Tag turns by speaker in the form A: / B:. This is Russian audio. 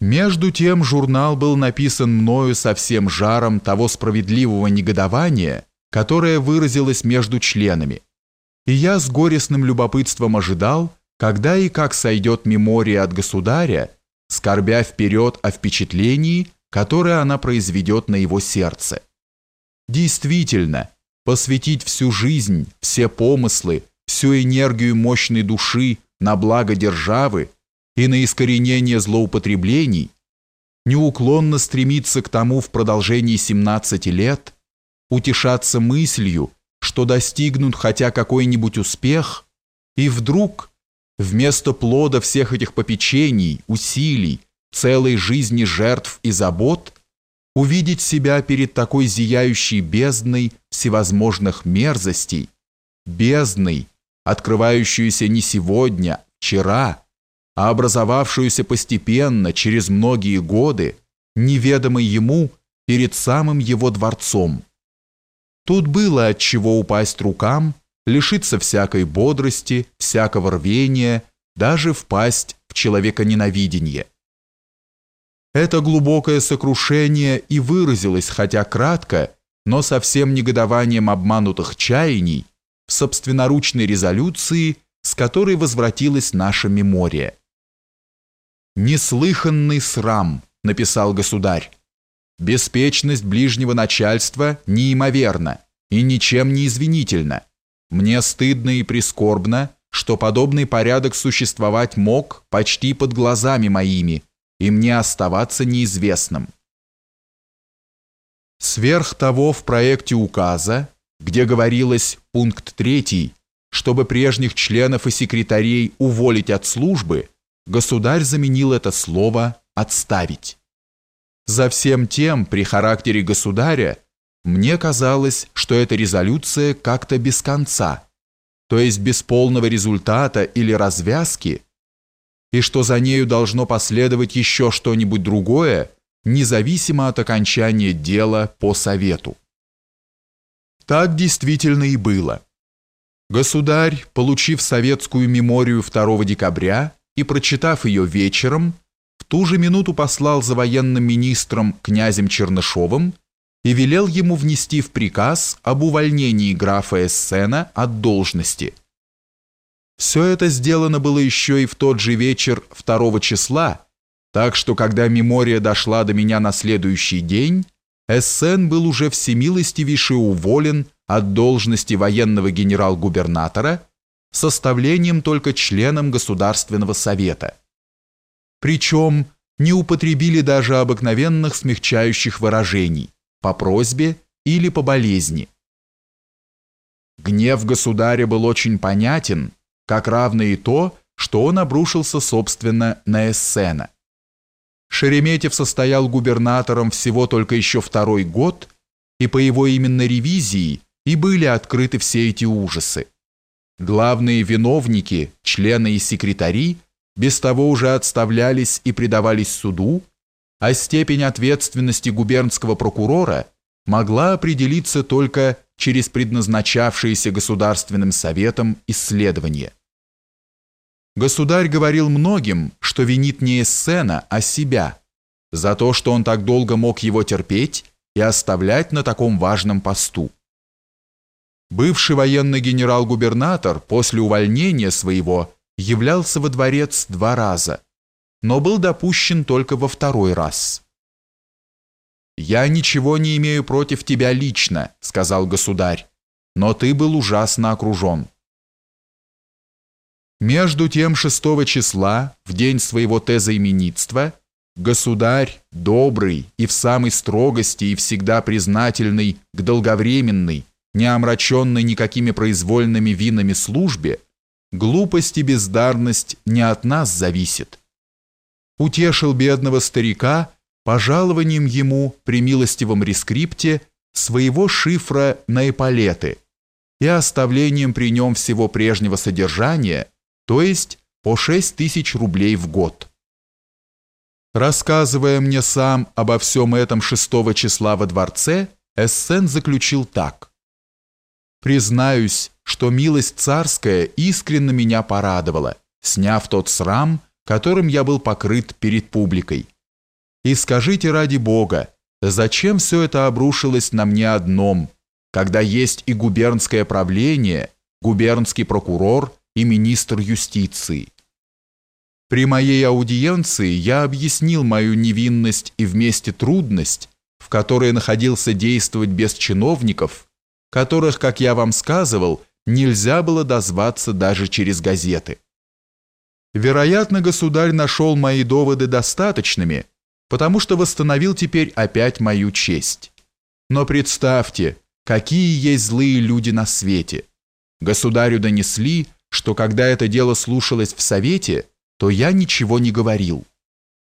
A: Между тем журнал был написан мною со всем жаром того справедливого негодования, которое выразилось между членами, и я с горестным любопытством ожидал, когда и как сойдет мемория от государя, скорбя вперед о впечатлении, которое она произведет на его сердце. Действительно, посвятить всю жизнь, все помыслы, всю энергию мощной души на благо державы и на искоренение злоупотреблений, неуклонно стремиться к тому в продолжении 17 лет, утешаться мыслью, что достигнут хотя какой-нибудь успех, и вдруг вместо плода всех этих попечений, усилий, целой жизни жертв и забот, увидеть себя перед такой зияющей бездной всевозможных мерзостей, бездной, открывающуюся не сегодня, вчера, а образовавшуюся постепенно, через многие годы, неведомой ему перед самым его дворцом. Тут было от чего упасть рукам, лишиться всякой бодрости, всякого рвения, даже впасть в человеконенавидение. Это глубокое сокрушение и выразилось, хотя кратко, но совсем негодованием обманутых чаяний, в собственноручной резолюции, с которой возвратилась наша мемория. «Неслыханный срам», — написал государь. «Беспечность ближнего начальства неимоверна и ничем не извинительна. Мне стыдно и прискорбно, что подобный порядок существовать мог почти под глазами моими, и мне оставаться неизвестным». Сверх того в проекте указа, где говорилось пункт 3, чтобы прежних членов и секретарей уволить от службы, государь заменил это слово «отставить». За всем тем, при характере государя, мне казалось, что эта резолюция как-то без конца, то есть без полного результата или развязки, и что за нею должно последовать еще что-нибудь другое, независимо от окончания дела по совету. Так действительно и было. Государь, получив советскую меморию 2 декабря и прочитав ее вечером, в ту же минуту послал за военным министром князем Чернышовым и велел ему внести в приказ об увольнении графа Эссена от должности. Все это сделано было еще и в тот же вечер 2 числа, так что когда мемория дошла до меня на следующий день, Эссен был уже всемилостивейше уволен от должности военного генерал-губернатора составлением только членом Государственного совета. Причем не употребили даже обыкновенных смягчающих выражений по просьбе или по болезни. Гнев государя был очень понятен, как равно и то, что он обрушился, собственно, на Эссена. Шереметьев состоял губернатором всего только еще второй год, и по его именно ревизии и были открыты все эти ужасы. Главные виновники, члены и секретари без того уже отставлялись и предавались суду, а степень ответственности губернского прокурора могла определиться только через предназначавшееся Государственным советом исследование. Государь говорил многим, что винит не Эссена, а себя, за то, что он так долго мог его терпеть и оставлять на таком важном посту. Бывший военный генерал-губернатор после увольнения своего являлся во дворец два раза, но был допущен только во второй раз. «Я ничего не имею против тебя лично», — сказал государь, «но ты был ужасно окружен». Между тем 6 числа, в день своего тезоименитства, государь, добрый и в самой строгости и всегда признательный к долговременной, не омраченной никакими произвольными винами службе, глупость и бездарность не от нас зависит. Утешил бедного старика пожалованием ему при милостивом рескрипте своего шифра на эполеты и оставлением при нем всего прежнего содержания, то есть по 6 тысяч рублей в год. Рассказывая мне сам обо всем этом 6 числа во дворце, Эссен заключил так. Признаюсь, что милость царская искренне меня порадовала, сняв тот срам, которым я был покрыт перед публикой. И скажите ради Бога, зачем все это обрушилось на мне одном, когда есть и губернское правление, губернский прокурор и министр юстиции? При моей аудиенции я объяснил мою невинность и вместе трудность, в которой находился действовать без чиновников, которых, как я вам сказывал, нельзя было дозваться даже через газеты. Вероятно, государь нашел мои доводы достаточными, потому что восстановил теперь опять мою честь. Но представьте, какие есть злые люди на свете. Государю донесли, что когда это дело слушалось в Совете, то я ничего не говорил.